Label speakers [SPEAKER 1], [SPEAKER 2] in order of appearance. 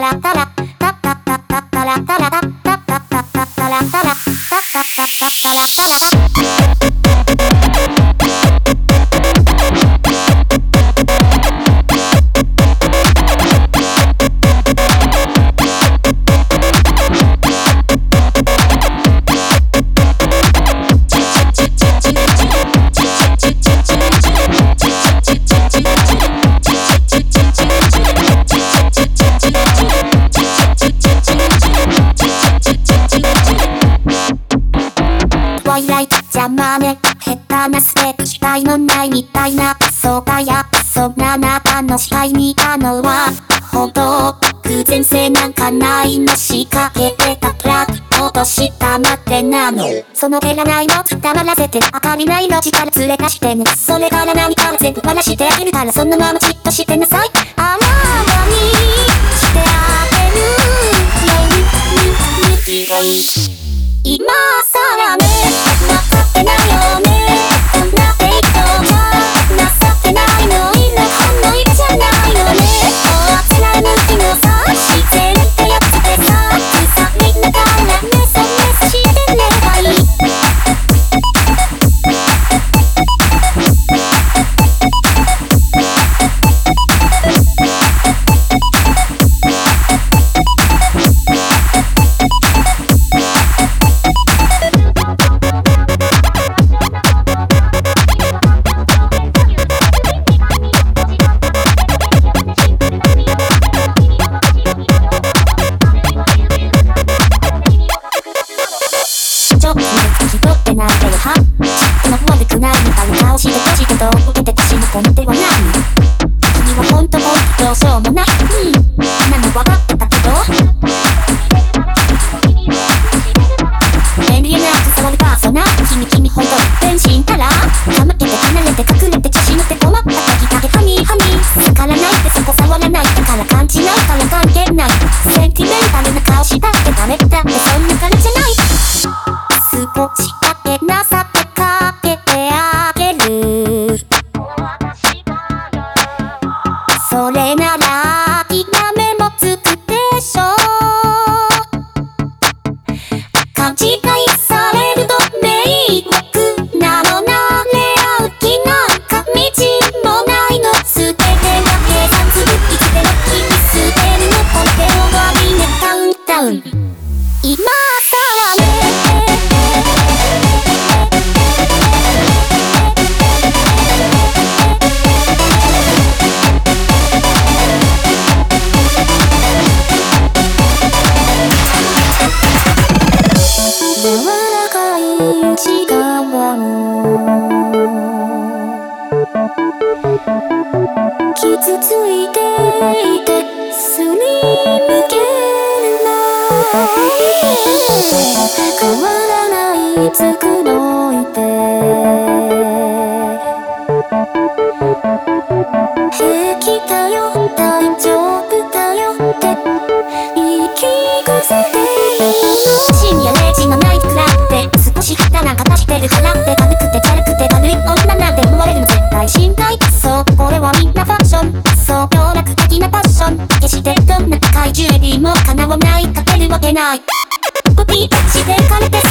[SPEAKER 1] la, la la. ワイいイト邪魔ね。下手なステップし期待もないみたいな。そうだやそんなあなたの死体にいたのはほど偶然性なんかないの仕掛けてたプラッとしたまってなの。その手がないの黙らせて明かりないの力連れ出してね。それから何かを全部話してあげるからそのままじっとしてなさい。あらわにしてあげる。今さらね、ってないよねは何君はほんともっとしうもない、うん、なの分かったつついていてすり抜けるない。変わらないつくのいて。持てない。コピーしてかれて